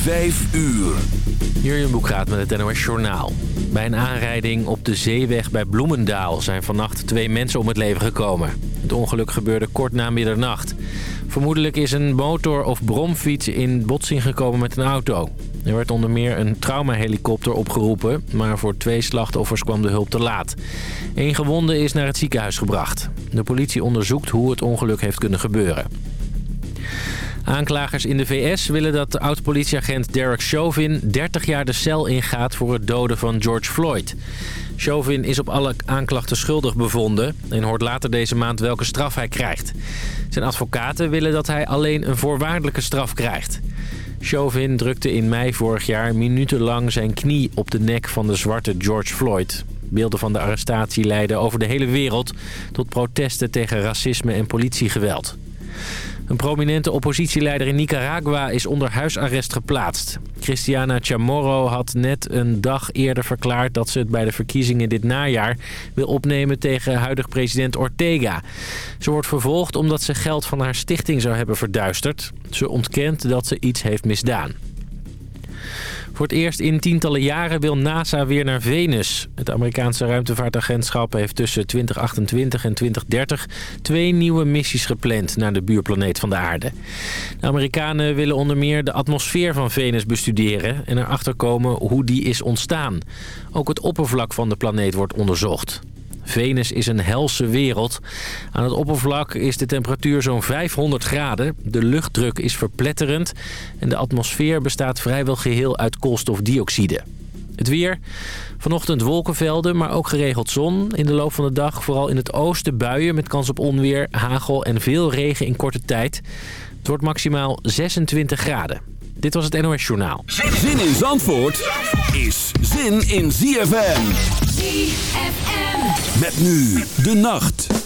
Vijf uur. Jurjen Boekraat met het NOS Journaal. Bij een aanrijding op de zeeweg bij Bloemendaal zijn vannacht twee mensen om het leven gekomen. Het ongeluk gebeurde kort na middernacht. Vermoedelijk is een motor- of bromfiets in botsing gekomen met een auto. Er werd onder meer een traumahelikopter opgeroepen, maar voor twee slachtoffers kwam de hulp te laat. Eén gewonde is naar het ziekenhuis gebracht. De politie onderzoekt hoe het ongeluk heeft kunnen gebeuren. Aanklagers in de VS willen dat oud-politieagent Derek Chauvin 30 jaar de cel ingaat voor het doden van George Floyd. Chauvin is op alle aanklachten schuldig bevonden en hoort later deze maand welke straf hij krijgt. Zijn advocaten willen dat hij alleen een voorwaardelijke straf krijgt. Chauvin drukte in mei vorig jaar minutenlang zijn knie op de nek van de zwarte George Floyd. Beelden van de arrestatie leidden over de hele wereld tot protesten tegen racisme en politiegeweld. Een prominente oppositieleider in Nicaragua is onder huisarrest geplaatst. Cristiana Chamorro had net een dag eerder verklaard dat ze het bij de verkiezingen dit najaar wil opnemen tegen huidig president Ortega. Ze wordt vervolgd omdat ze geld van haar stichting zou hebben verduisterd. Ze ontkent dat ze iets heeft misdaan. Voor het eerst in tientallen jaren wil NASA weer naar Venus. Het Amerikaanse ruimtevaartagentschap heeft tussen 2028 en 2030 twee nieuwe missies gepland naar de buurplaneet van de aarde. De Amerikanen willen onder meer de atmosfeer van Venus bestuderen en erachter komen hoe die is ontstaan. Ook het oppervlak van de planeet wordt onderzocht. Venus is een helse wereld. Aan het oppervlak is de temperatuur zo'n 500 graden. De luchtdruk is verpletterend. En de atmosfeer bestaat vrijwel geheel uit koolstofdioxide. Het weer. Vanochtend wolkenvelden, maar ook geregeld zon. In de loop van de dag vooral in het oosten buien met kans op onweer, hagel en veel regen in korte tijd. Het wordt maximaal 26 graden. Dit was het NOS Journaal. Zin in Zandvoort is zin in ZFM. Met nu de nacht.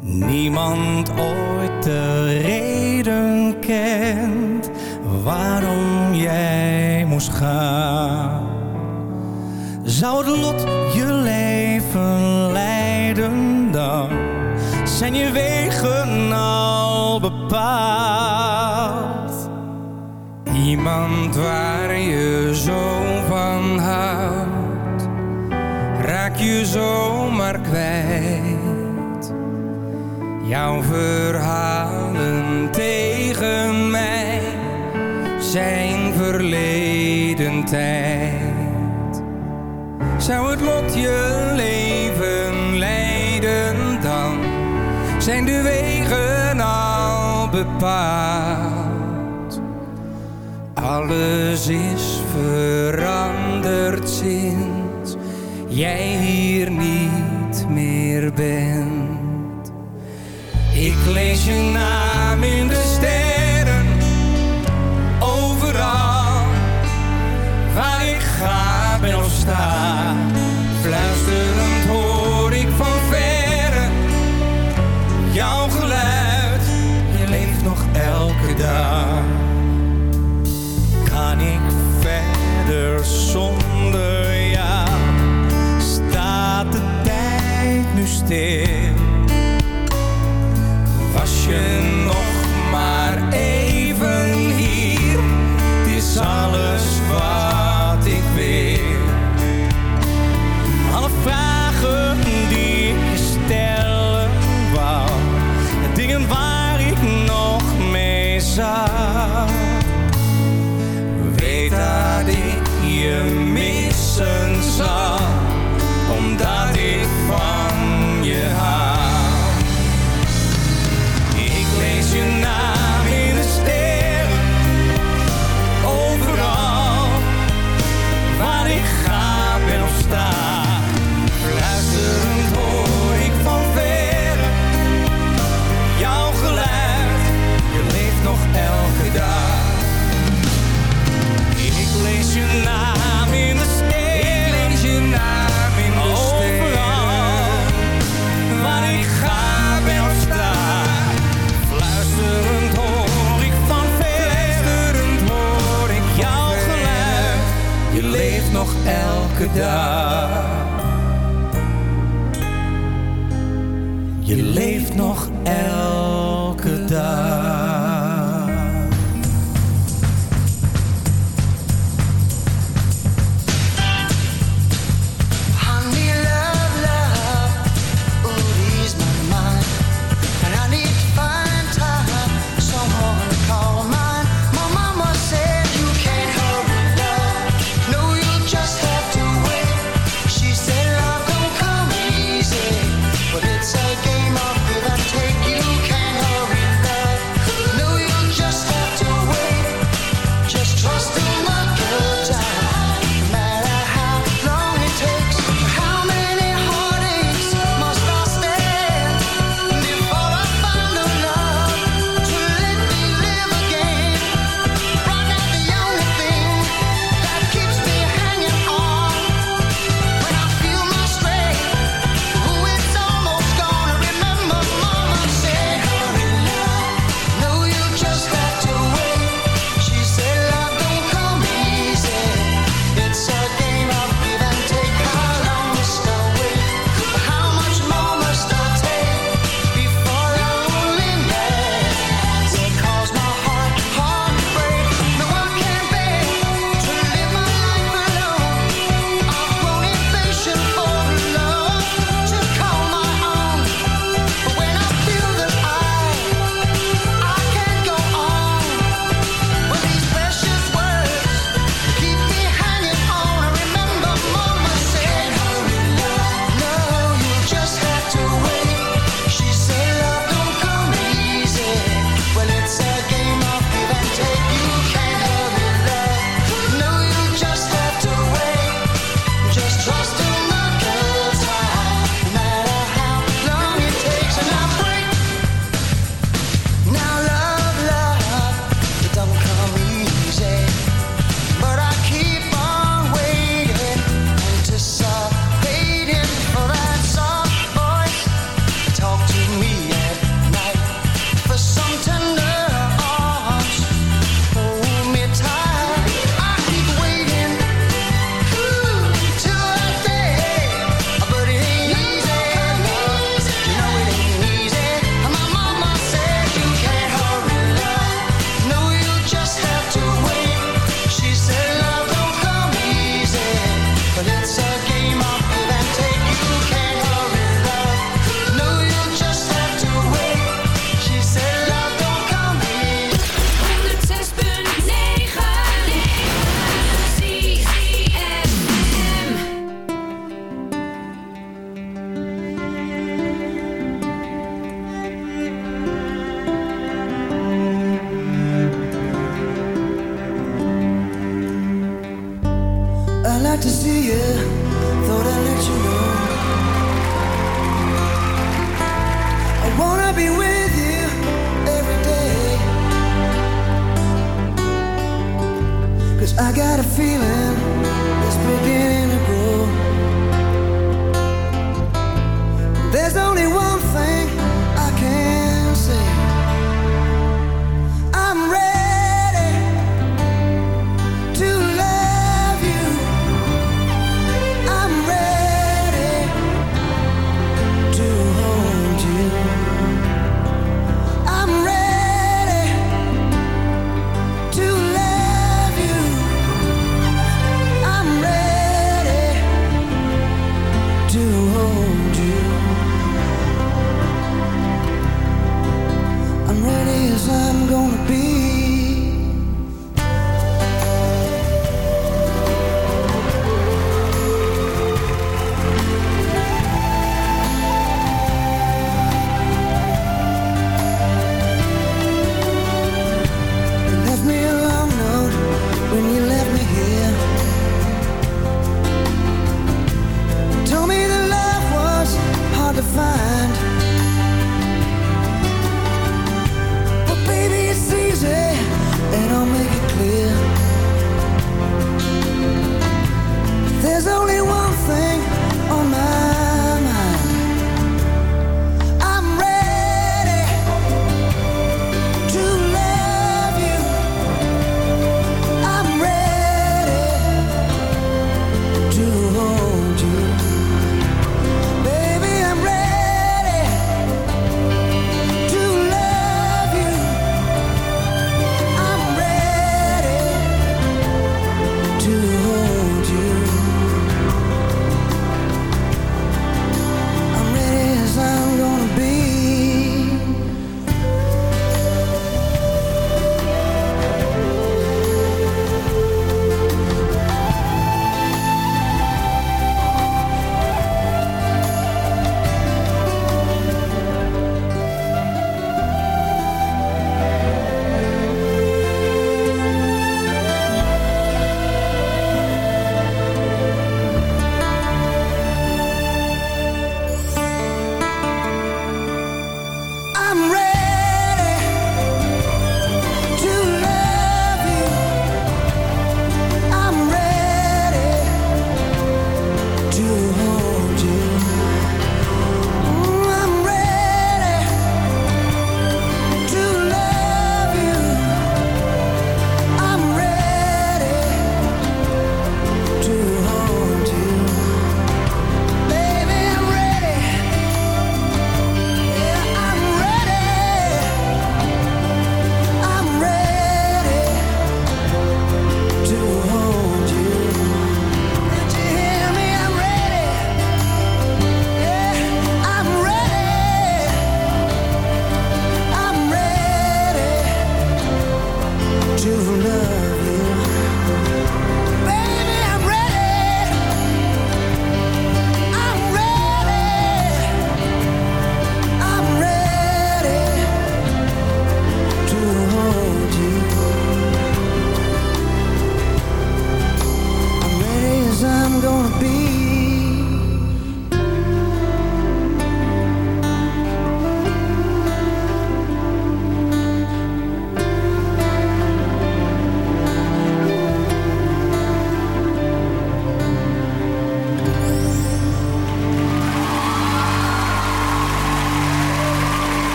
Niemand ooit de reden kent waarom jij moest gaan. Zou de lot je leven leiden dan? Zijn je wegen al bepaald? Iemand waar je zo van houdt raak je zomaar kwijt. Jouw verhalen tegen mij zijn verleden tijd. Zou het lot je leven leiden dan? Zijn de wegen al bepaald? Alles is veranderd sinds jij hier niet meer bent. Ik lees je naam in de sterren, overal waar ik ga ben of sta. Was je nog maar even hier? Is alles wat ik wil. Alle vragen die ik stellen wou. Dingen waar ik nog mee zag. Weet dat ik je missen gedaan.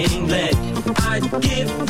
getting. I give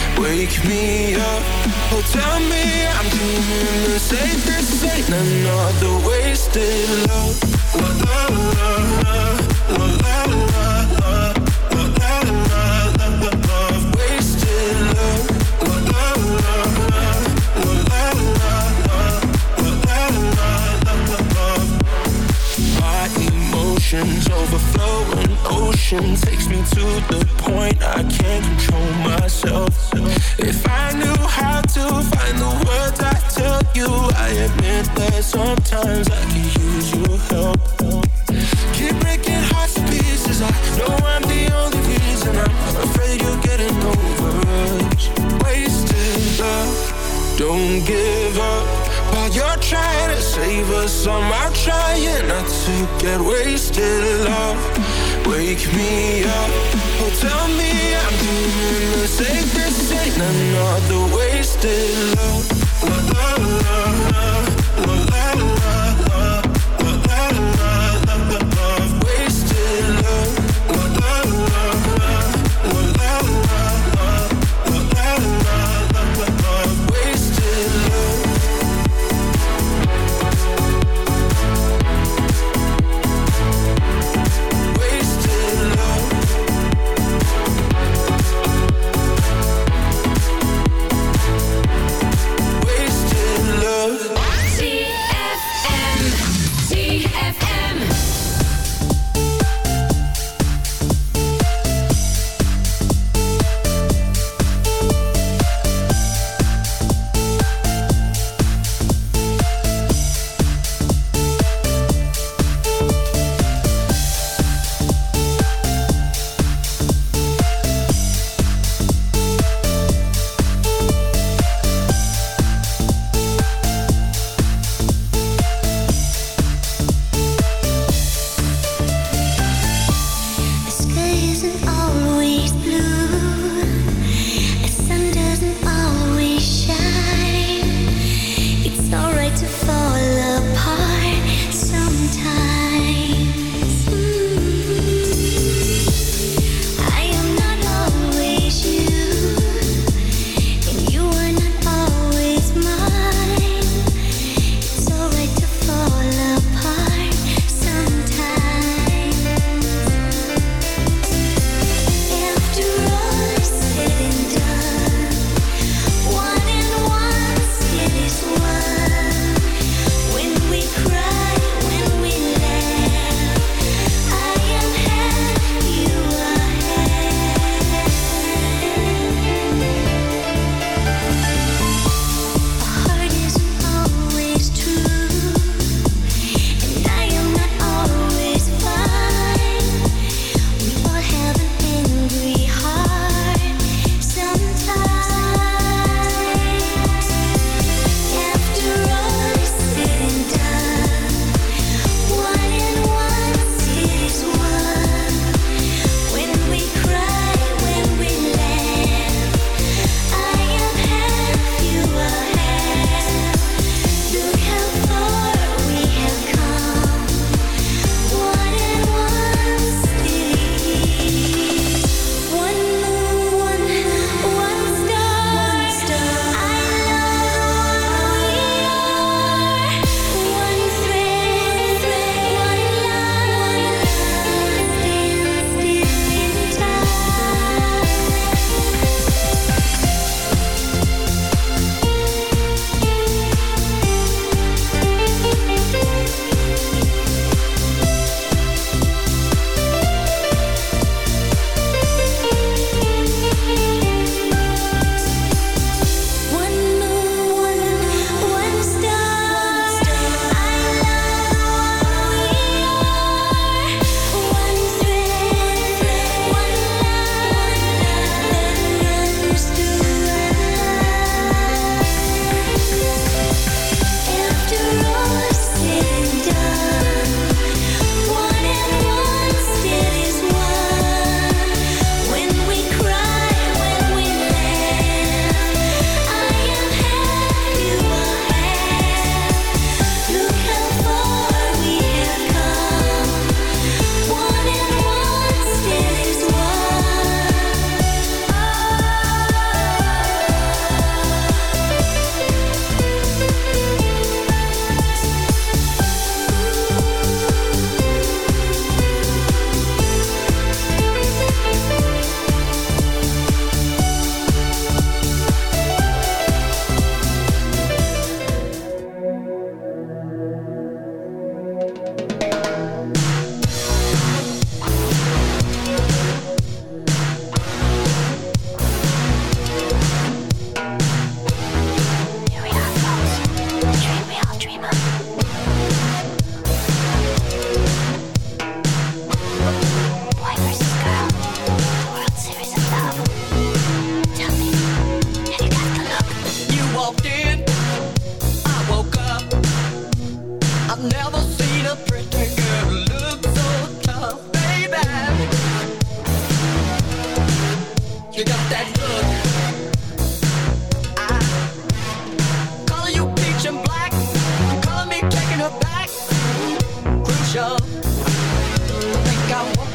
Wake me up, oh tell me I'm doing the safest thing Another wasted love, la Love, wasted love, la la la la La la la la, Love My emotions overflow ocean Takes me to the point I can't control myself sometimes I could use your help. Keep breaking hearts to pieces. I know I'm the only reason. I'm afraid you're getting over us. Wasted love. Don't give up while you're trying to save us. I'm trying not to get wasted. Love, wake me up. Oh, tell me I'm doing the safest. Ain't another wasted love.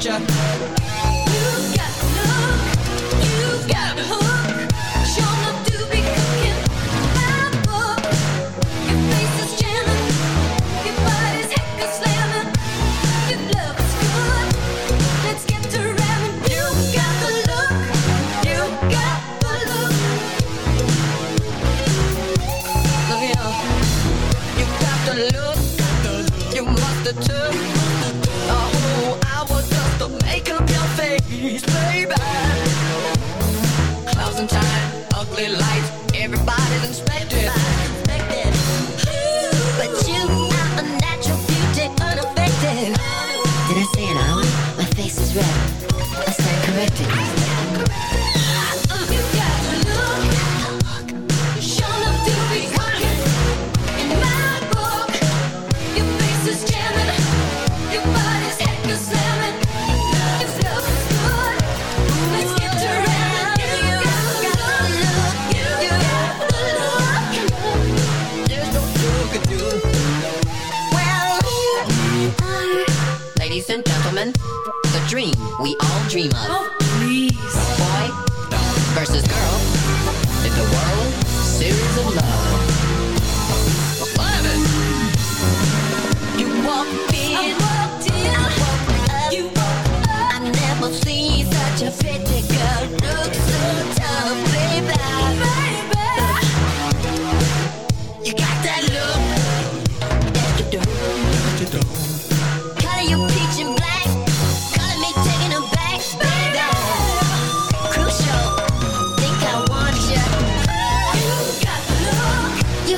Yeah.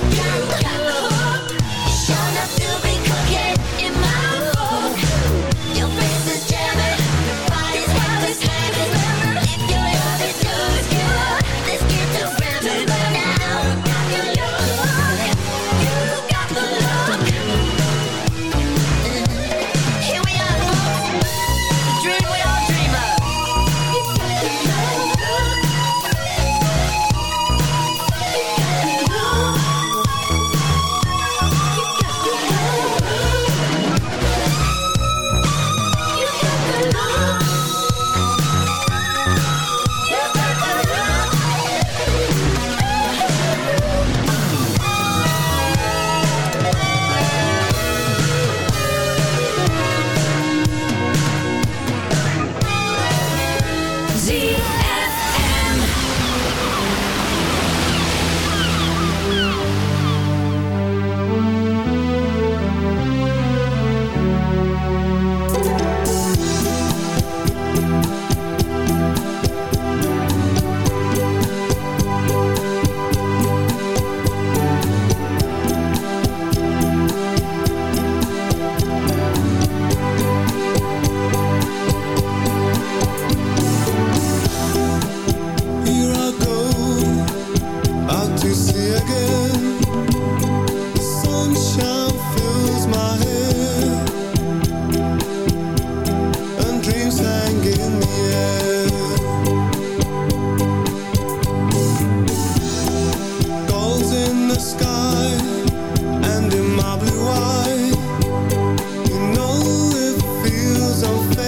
You got so fair.